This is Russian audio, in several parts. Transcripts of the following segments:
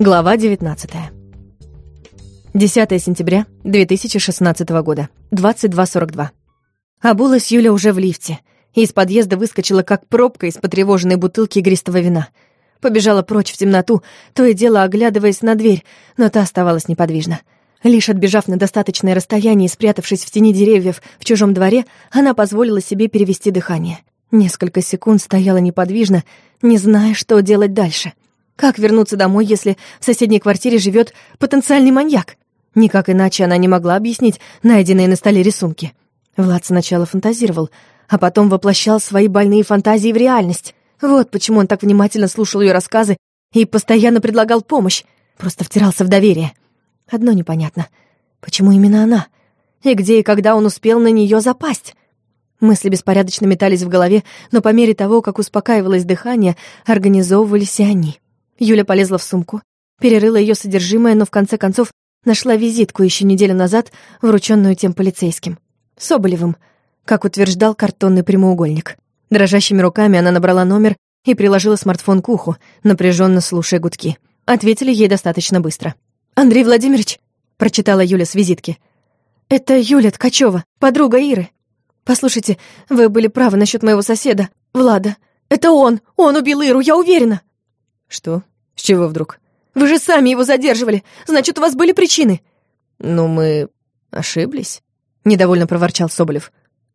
Глава 19. 10 сентября 2016 года, 22.42. Обулась Юля уже в лифте, и из подъезда выскочила, как пробка из потревоженной бутылки игристого вина. Побежала прочь в темноту, то и дело оглядываясь на дверь, но та оставалась неподвижна. Лишь отбежав на достаточное расстояние и спрятавшись в тени деревьев в чужом дворе, она позволила себе перевести дыхание. Несколько секунд стояла неподвижно, не зная, что делать дальше — как вернуться домой, если в соседней квартире живет потенциальный маньяк? Никак иначе она не могла объяснить найденные на столе рисунки. Влад сначала фантазировал, а потом воплощал свои больные фантазии в реальность. Вот почему он так внимательно слушал ее рассказы и постоянно предлагал помощь, просто втирался в доверие. Одно непонятно. Почему именно она? И где и когда он успел на нее запасть? Мысли беспорядочно метались в голове, но по мере того, как успокаивалось дыхание, организовывались и они. Юля полезла в сумку, перерыла ее содержимое, но в конце концов нашла визитку еще неделю назад, врученную тем полицейским. Соболевым, как утверждал картонный прямоугольник. Дрожащими руками она набрала номер и приложила смартфон к уху, напряженно слушая гудки. Ответили ей достаточно быстро. «Андрей Владимирович», — прочитала Юля с визитки. «Это Юля Ткачева, подруга Иры. Послушайте, вы были правы насчет моего соседа, Влада. Это он, он убил Иру, я уверена». «Что? С чего вдруг?» «Вы же сами его задерживали! Значит, у вас были причины!» «Ну, мы ошиблись», — недовольно проворчал Соболев.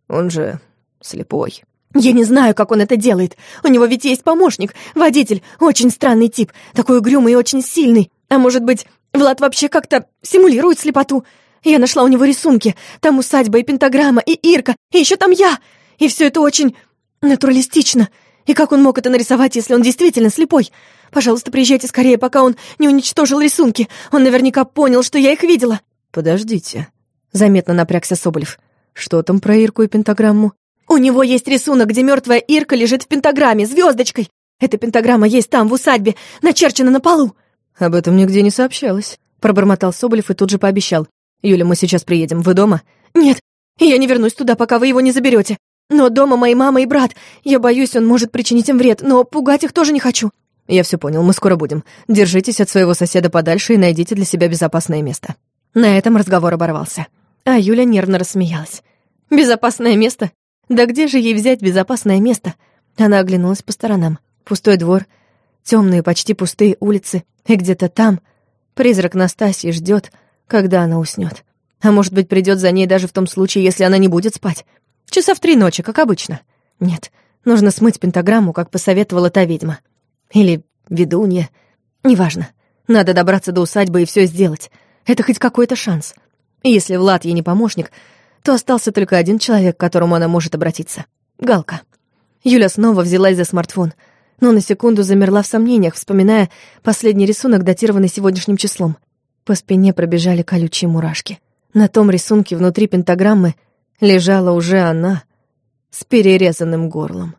«Он же слепой». «Я не знаю, как он это делает. У него ведь есть помощник, водитель, очень странный тип, такой угрюмый и очень сильный. А может быть, Влад вообще как-то симулирует слепоту? Я нашла у него рисунки. Там усадьба и пентаграмма, и Ирка, и еще там я. И все это очень натуралистично. И как он мог это нарисовать, если он действительно слепой? Пожалуйста, приезжайте скорее, пока он не уничтожил рисунки. Он наверняка понял, что я их видела». «Подождите», — заметно напрягся Соболев. «Что там про Ирку и пентаграмму?» «У него есть рисунок, где мертвая Ирка лежит в пентаграмме, звездочкой. Эта пентаграмма есть там, в усадьбе, начерчена на полу». «Об этом нигде не сообщалось», — пробормотал Соболев и тут же пообещал. «Юля, мы сейчас приедем. Вы дома?» «Нет, я не вернусь туда, пока вы его не заберете. Но дома мои мама и брат. Я боюсь, он может причинить им вред, но пугать их тоже не хочу». «Я все понял, мы скоро будем. Держитесь от своего соседа подальше и найдите для себя безопасное место». На этом разговор оборвался. А Юля нервно рассмеялась. «Безопасное место? Да где же ей взять безопасное место?» Она оглянулась по сторонам. Пустой двор, темные, почти пустые улицы, и где-то там призрак Настасьи ждет, когда она уснет. А может быть, придет за ней даже в том случае, если она не будет спать. Часа в три ночи, как обычно. Нет, нужно смыть пентаграмму, как посоветовала та ведьма. Или ведунья. Неважно. Надо добраться до усадьбы и все сделать. Это хоть какой-то шанс. И если Влад ей не помощник, то остался только один человек, к которому она может обратиться. Галка. Юля снова взялась за смартфон, но на секунду замерла в сомнениях, вспоминая последний рисунок, датированный сегодняшним числом. По спине пробежали колючие мурашки. На том рисунке внутри пентаграммы лежала уже она с перерезанным горлом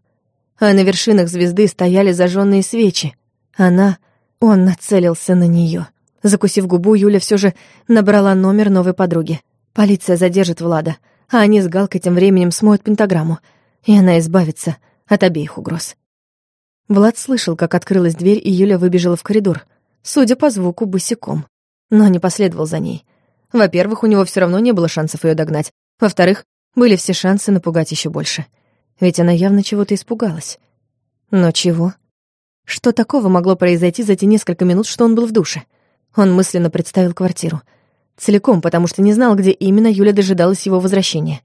а на вершинах звезды стояли зажженные свечи. Она... Он нацелился на нее. Закусив губу, Юля все же набрала номер новой подруги. Полиция задержит Влада, а они с Галкой тем временем смоют пентаграмму, и она избавится от обеих угроз. Влад слышал, как открылась дверь, и Юля выбежала в коридор, судя по звуку, босиком, но не последовал за ней. Во-первых, у него все равно не было шансов ее догнать. Во-вторых, были все шансы напугать еще больше ведь она явно чего-то испугалась. Но чего? Что такого могло произойти за те несколько минут, что он был в душе? Он мысленно представил квартиру. Целиком, потому что не знал, где именно Юля дожидалась его возвращения.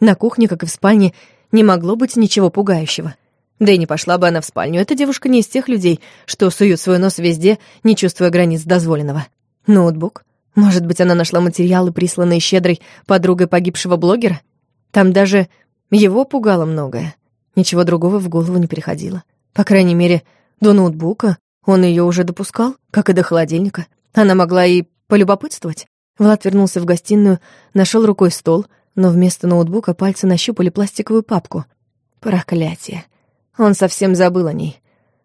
На кухне, как и в спальне, не могло быть ничего пугающего. Да и не пошла бы она в спальню. Эта девушка не из тех людей, что суют свой нос везде, не чувствуя границ дозволенного. Ноутбук? Может быть, она нашла материалы, присланные щедрой подругой погибшего блогера? Там даже его пугало многое. Ничего другого в голову не переходило. По крайней мере, до ноутбука он ее уже допускал, как и до холодильника. Она могла и полюбопытствовать. Влад вернулся в гостиную, нашел рукой стол, но вместо ноутбука пальцы нащупали пластиковую папку. Проклятие. Он совсем забыл о ней.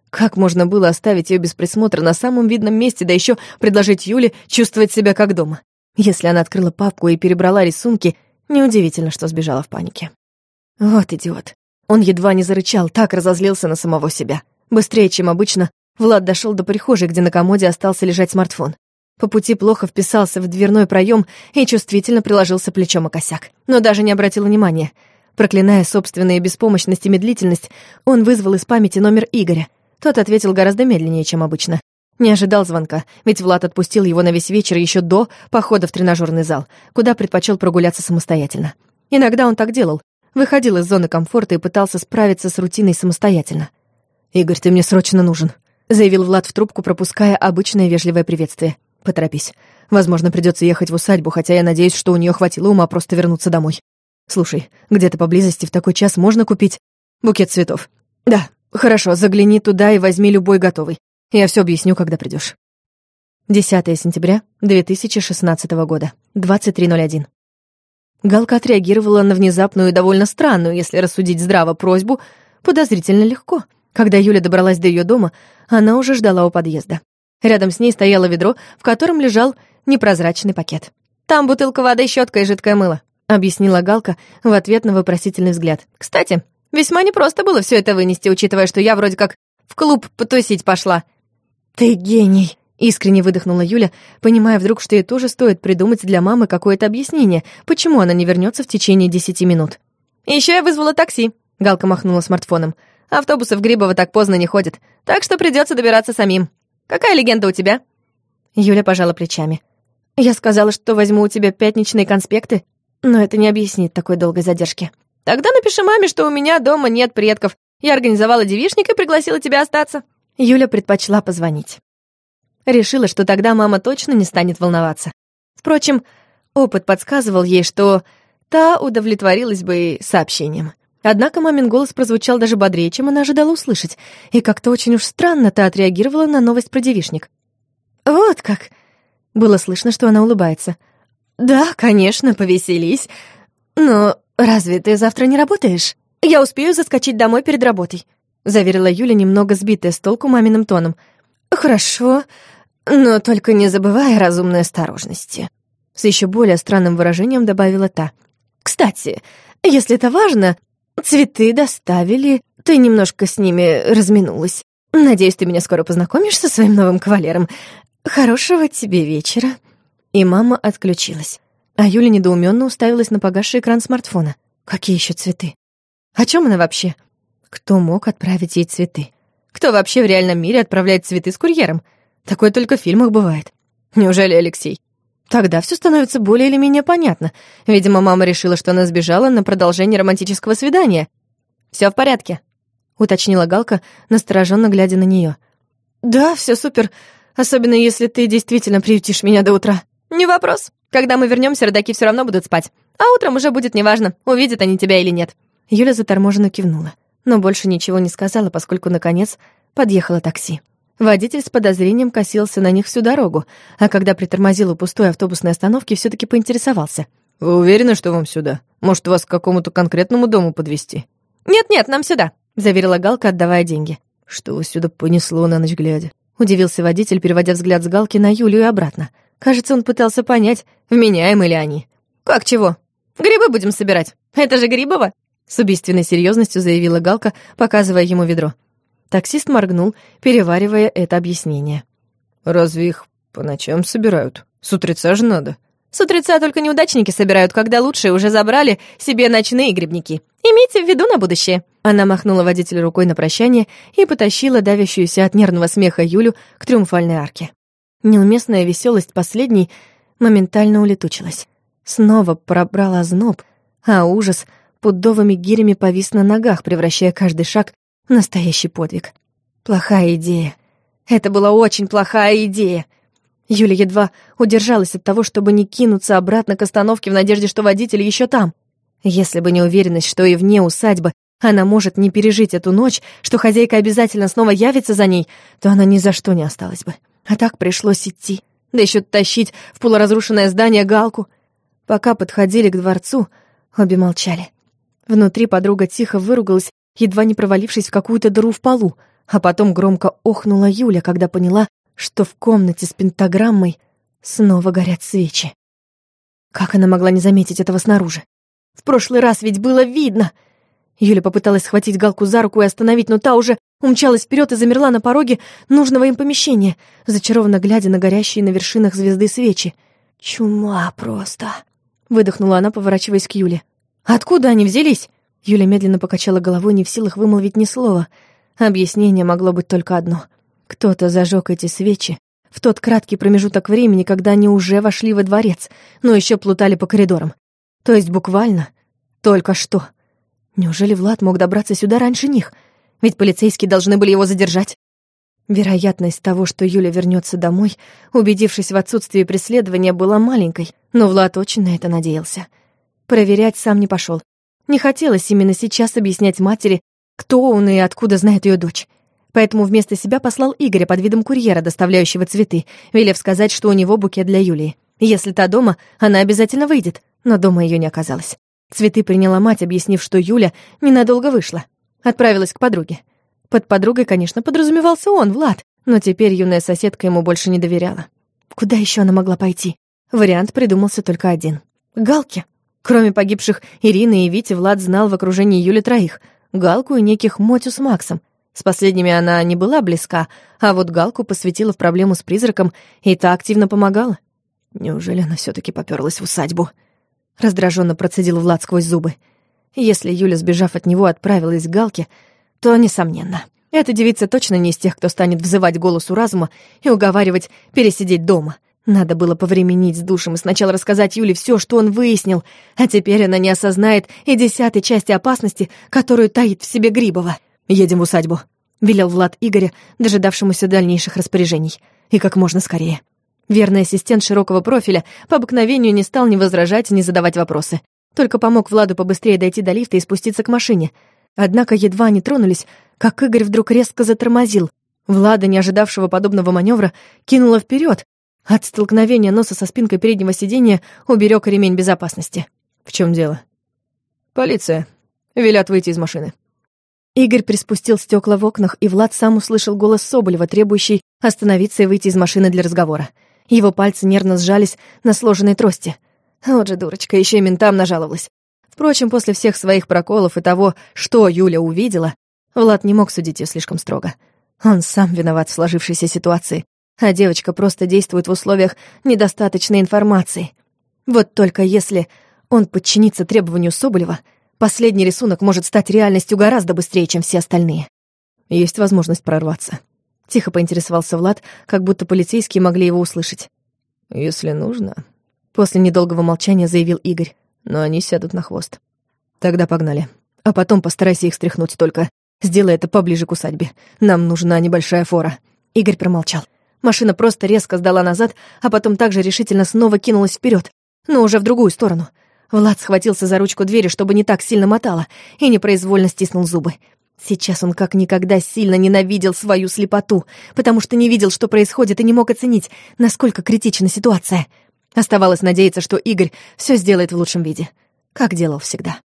Как можно было оставить ее без присмотра на самом видном месте, да еще предложить Юле чувствовать себя как дома? Если она открыла папку и перебрала рисунки, неудивительно, что сбежала в панике. Вот идиот. Он едва не зарычал, так разозлился на самого себя. Быстрее, чем обычно, Влад дошел до прихожей, где на комоде остался лежать смартфон. По пути плохо вписался в дверной проем и чувствительно приложился плечом о косяк. Но даже не обратил внимания. Проклиная собственную беспомощность и медлительность, он вызвал из памяти номер Игоря. Тот ответил гораздо медленнее, чем обычно. Не ожидал звонка, ведь Влад отпустил его на весь вечер еще до похода в тренажерный зал, куда предпочел прогуляться самостоятельно. Иногда он так делал, выходил из зоны комфорта и пытался справиться с рутиной самостоятельно. «Игорь, ты мне срочно нужен», — заявил Влад в трубку, пропуская обычное вежливое приветствие. Поторопись. Возможно, придется ехать в усадьбу, хотя я надеюсь, что у нее хватило ума просто вернуться домой. Слушай, где-то поблизости в такой час можно купить букет цветов? Да, хорошо, загляни туда и возьми любой готовый. Я все объясню, когда придешь. 10 сентября 2016 года, 23.01. Галка отреагировала на внезапную и довольно странную, если рассудить здраво, просьбу подозрительно легко. Когда Юля добралась до ее дома, она уже ждала у подъезда. Рядом с ней стояло ведро, в котором лежал непрозрачный пакет. «Там бутылка воды, щетка и жидкое мыло», — объяснила Галка в ответ на вопросительный взгляд. «Кстати, весьма непросто было все это вынести, учитывая, что я вроде как в клуб потусить пошла». «Ты гений!» — искренне выдохнула Юля, понимая вдруг, что ей тоже стоит придумать для мамы какое-то объяснение, почему она не вернется в течение десяти минут. Еще я вызвала такси», — Галка махнула смартфоном. «Автобусы в Грибово так поздно не ходят, так что придется добираться самим». Какая легенда у тебя?» Юля пожала плечами. «Я сказала, что возьму у тебя пятничные конспекты, но это не объяснит такой долгой задержки. Тогда напиши маме, что у меня дома нет предков. Я организовала девишник и пригласила тебя остаться». Юля предпочла позвонить. Решила, что тогда мама точно не станет волноваться. Впрочем, опыт подсказывал ей, что та удовлетворилась бы сообщением. Однако мамин голос прозвучал даже бодрее, чем она ожидала услышать, и как-то очень уж странно та отреагировала на новость про девишник. «Вот как!» Было слышно, что она улыбается. «Да, конечно, повеселись. Но разве ты завтра не работаешь? Я успею заскочить домой перед работой», заверила Юля, немного сбитая с толку маминым тоном. «Хорошо, но только не забывай о разумной осторожности», с еще более странным выражением добавила та. «Кстати, если это важно, Цветы доставили, ты немножко с ними разминулась. Надеюсь, ты меня скоро познакомишь со своим новым кавалером. Хорошего тебе вечера». И мама отключилась. А Юля недоуменно уставилась на погасший экран смартфона. Какие еще цветы? О чем она вообще? Кто мог отправить ей цветы? Кто вообще в реальном мире отправляет цветы с курьером? Такое только в фильмах бывает. Неужели Алексей? Тогда все становится более или менее понятно. Видимо, мама решила, что она сбежала на продолжение романтического свидания. Все в порядке», — уточнила Галка, настороженно глядя на нее. «Да, все супер, особенно если ты действительно приютишь меня до утра». «Не вопрос. Когда мы вернемся, родаки все равно будут спать. А утром уже будет неважно, увидят они тебя или нет». Юля заторможенно кивнула, но больше ничего не сказала, поскольку, наконец, подъехало такси. Водитель с подозрением косился на них всю дорогу, а когда притормозил у пустой автобусной остановки, все таки поинтересовался. «Вы уверены, что вам сюда? Может, вас к какому-то конкретному дому подвезти?» «Нет-нет, нам сюда», — заверила Галка, отдавая деньги. «Что вас сюда понесло на ночь глядя?» Удивился водитель, переводя взгляд с Галки на Юлю и обратно. Кажется, он пытался понять, вменяемы ли они. «Как чего? Грибы будем собирать. Это же Грибово!» С убийственной серьезностью заявила Галка, показывая ему ведро. Таксист моргнул, переваривая это объяснение. «Разве их по ночам собирают? С утреца же надо». «С утреца только неудачники собирают, когда лучшие уже забрали себе ночные грибники. Имейте в виду на будущее». Она махнула водителю рукой на прощание и потащила давящуюся от нервного смеха Юлю к триумфальной арке. Неуместная веселость последней моментально улетучилась. Снова пробрал озноб, а ужас пудовыми гирями повис на ногах, превращая каждый шаг Настоящий подвиг. Плохая идея. Это была очень плохая идея. Юля едва удержалась от того, чтобы не кинуться обратно к остановке в надежде, что водитель еще там. Если бы не уверенность, что и вне усадьбы она может не пережить эту ночь, что хозяйка обязательно снова явится за ней, то она ни за что не осталась бы. А так пришлось идти, да еще тащить в полуразрушенное здание галку. Пока подходили к дворцу, обе молчали. Внутри подруга тихо выругалась едва не провалившись в какую-то дыру в полу, а потом громко охнула Юля, когда поняла, что в комнате с пентаграммой снова горят свечи. Как она могла не заметить этого снаружи? В прошлый раз ведь было видно! Юля попыталась схватить Галку за руку и остановить, но та уже умчалась вперед и замерла на пороге нужного им помещения, зачарованно глядя на горящие на вершинах звезды свечи. «Чума просто!» — выдохнула она, поворачиваясь к Юле. «Откуда они взялись?» Юля медленно покачала головой, не в силах вымолвить ни слова. Объяснение могло быть только одно. Кто-то зажег эти свечи в тот краткий промежуток времени, когда они уже вошли во дворец, но еще плутали по коридорам. То есть буквально только что. Неужели Влад мог добраться сюда раньше них? Ведь полицейские должны были его задержать. Вероятность того, что Юля вернется домой, убедившись в отсутствии преследования, была маленькой, но Влад очень на это надеялся. Проверять сам не пошел. Не хотелось именно сейчас объяснять матери, кто он и откуда знает ее дочь. Поэтому вместо себя послал Игоря под видом курьера, доставляющего цветы, велев сказать, что у него букет для Юлии. Если та дома, она обязательно выйдет, но дома ее не оказалось. Цветы приняла мать, объяснив, что Юля ненадолго вышла. Отправилась к подруге. Под подругой, конечно, подразумевался он, Влад, но теперь юная соседка ему больше не доверяла. Куда еще она могла пойти? Вариант придумался только один. Галки. Кроме погибших Ирины и Вити, Влад знал в окружении Юли троих. Галку и неких Мотю с Максом. С последними она не была близка, а вот Галку посвятила в проблему с призраком, и та активно помогала. Неужели она все таки попёрлась в усадьбу? Раздраженно процедил Влад сквозь зубы. Если Юля, сбежав от него, отправилась к Галке, то, несомненно, эта девица точно не из тех, кто станет взывать голосу разума и уговаривать пересидеть дома. Надо было повременить с душем и сначала рассказать Юле все, что он выяснил, а теперь она не осознает и десятой части опасности, которую таит в себе Грибова. «Едем в усадьбу», — велел Влад Игоря, дожидавшемуся дальнейших распоряжений. «И как можно скорее». Верный ассистент широкого профиля по обыкновению не стал ни возражать, ни задавать вопросы. Только помог Владу побыстрее дойти до лифта и спуститься к машине. Однако едва они тронулись, как Игорь вдруг резко затормозил. Влада, не ожидавшего подобного маневра, кинула вперед. От столкновения носа со спинкой переднего сиденья уберег ремень безопасности. «В чем дело?» «Полиция. Велят выйти из машины». Игорь приспустил стекла в окнах, и Влад сам услышал голос Соболева, требующий остановиться и выйти из машины для разговора. Его пальцы нервно сжались на сложенной трости. Вот же дурочка, еще и ментам нажаловалась. Впрочем, после всех своих проколов и того, что Юля увидела, Влад не мог судить ее слишком строго. Он сам виноват в сложившейся ситуации, а девочка просто действует в условиях недостаточной информации. Вот только если он подчинится требованию Соболева, последний рисунок может стать реальностью гораздо быстрее, чем все остальные. Есть возможность прорваться. Тихо поинтересовался Влад, как будто полицейские могли его услышать. «Если нужно...» После недолгого молчания заявил Игорь. «Но они сядут на хвост. Тогда погнали. А потом постарайся их стряхнуть только. Сделай это поближе к усадьбе. Нам нужна небольшая фора». Игорь промолчал. Машина просто резко сдала назад, а потом также решительно снова кинулась вперед, но уже в другую сторону. Влад схватился за ручку двери, чтобы не так сильно мотало, и непроизвольно стиснул зубы. Сейчас он как никогда сильно ненавидел свою слепоту, потому что не видел, что происходит, и не мог оценить, насколько критична ситуация. Оставалось надеяться, что Игорь все сделает в лучшем виде, как делал всегда.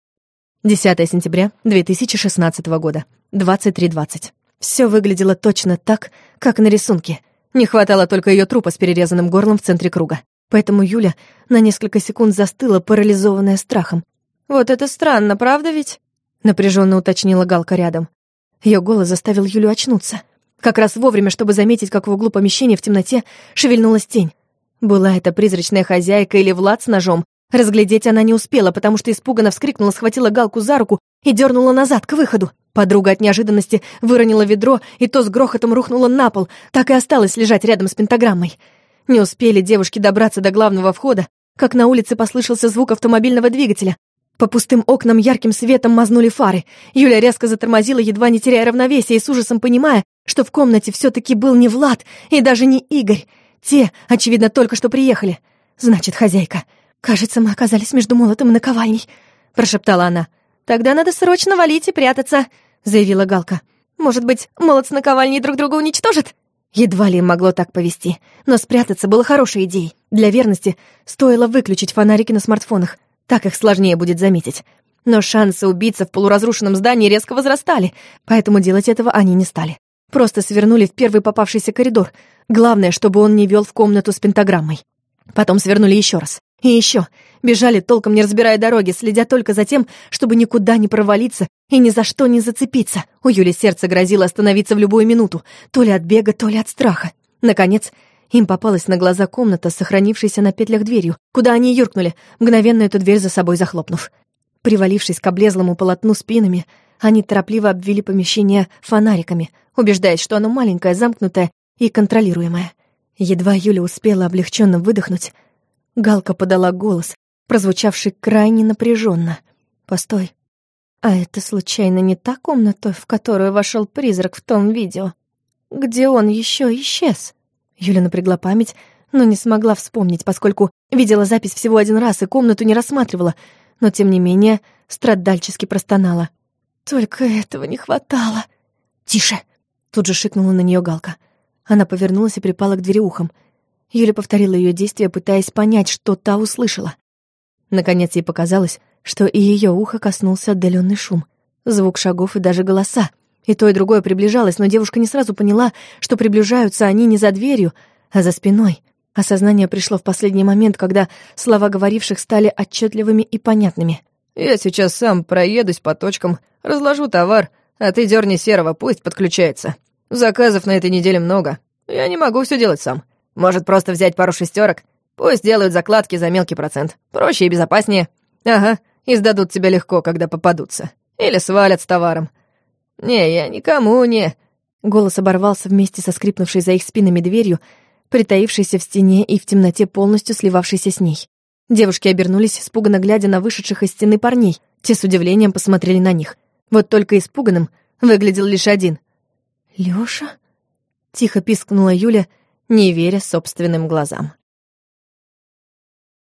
10 сентября 2016 года, 23.20. Все выглядело точно так, как на рисунке. Не хватало только ее трупа с перерезанным горлом в центре круга. Поэтому Юля на несколько секунд застыла, парализованная страхом. «Вот это странно, правда ведь?» напряженно уточнила Галка рядом. Ее голос заставил Юлю очнуться. Как раз вовремя, чтобы заметить, как в углу помещения в темноте шевельнулась тень. Была это призрачная хозяйка или Влад с ножом? Разглядеть она не успела, потому что испуганно вскрикнула, схватила Галку за руку и дернула назад, к выходу. Подруга от неожиданности выронила ведро, и то с грохотом рухнуло на пол, так и осталось лежать рядом с пентаграммой. Не успели девушки добраться до главного входа, как на улице послышался звук автомобильного двигателя, по пустым окнам ярким светом мазнули фары. Юля резко затормозила, едва не теряя равновесия, и с ужасом понимая, что в комнате все таки был не Влад и даже не Игорь. Те, очевидно, только что приехали. Значит, хозяйка. «Кажется, мы оказались между молотом и наковальней», — прошептала она. «Тогда надо срочно валить и прятаться», — заявила Галка. «Может быть, молот с наковальней друг друга уничтожит?» Едва ли могло так повести, но спрятаться было хорошей идеей. Для верности стоило выключить фонарики на смартфонах. Так их сложнее будет заметить. Но шансы убиться в полуразрушенном здании резко возрастали, поэтому делать этого они не стали. Просто свернули в первый попавшийся коридор. Главное, чтобы он не вел в комнату с пентаграммой. Потом свернули еще раз. И еще бежали, толком не разбирая дороги, следя только за тем, чтобы никуда не провалиться и ни за что не зацепиться. У Юли сердце грозило остановиться в любую минуту, то ли от бега, то ли от страха. Наконец, им попалась на глаза комната, сохранившаяся на петлях дверью, куда они юркнули, мгновенно эту дверь за собой захлопнув. Привалившись к облезлому полотну спинами, они торопливо обвели помещение фонариками, убеждаясь, что оно маленькое, замкнутое и контролируемое. Едва Юля успела облегченно выдохнуть, Галка подала голос, прозвучавший крайне напряженно. «Постой, а это случайно не та комната, в которую вошел призрак в том видео? Где он еще исчез?» Юля напрягла память, но не смогла вспомнить, поскольку видела запись всего один раз и комнату не рассматривала, но, тем не менее, страдальчески простонала. «Только этого не хватало!» «Тише!» — тут же шикнула на нее Галка. Она повернулась и припала к двери ухом. Юля повторила ее действия, пытаясь понять, что та услышала. Наконец ей показалось, что и ее ухо коснулся отдаленный шум, звук шагов и даже голоса. И то, и другое приближалось, но девушка не сразу поняла, что приближаются они не за дверью, а за спиной. Осознание пришло в последний момент, когда слова говоривших стали отчетливыми и понятными. «Я сейчас сам проедусь по точкам, разложу товар, а ты дерни серого, пусть подключается. Заказов на этой неделе много. Я не могу все делать сам. Может, просто взять пару шестерок? Пусть делают закладки за мелкий процент. Проще и безопаснее. Ага, и сдадут тебя легко, когда попадутся. Или свалят с товаром. «Не, я никому не...» Голос оборвался вместе со скрипнувшей за их спинами дверью, притаившейся в стене и в темноте полностью сливавшейся с ней. Девушки обернулись, испуганно глядя на вышедших из стены парней. Те с удивлением посмотрели на них. Вот только испуганным выглядел лишь один. «Лёша?» — тихо пискнула Юля, не веря собственным глазам.